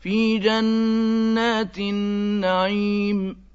فِي جَنَّاتِ النَّعِيمِ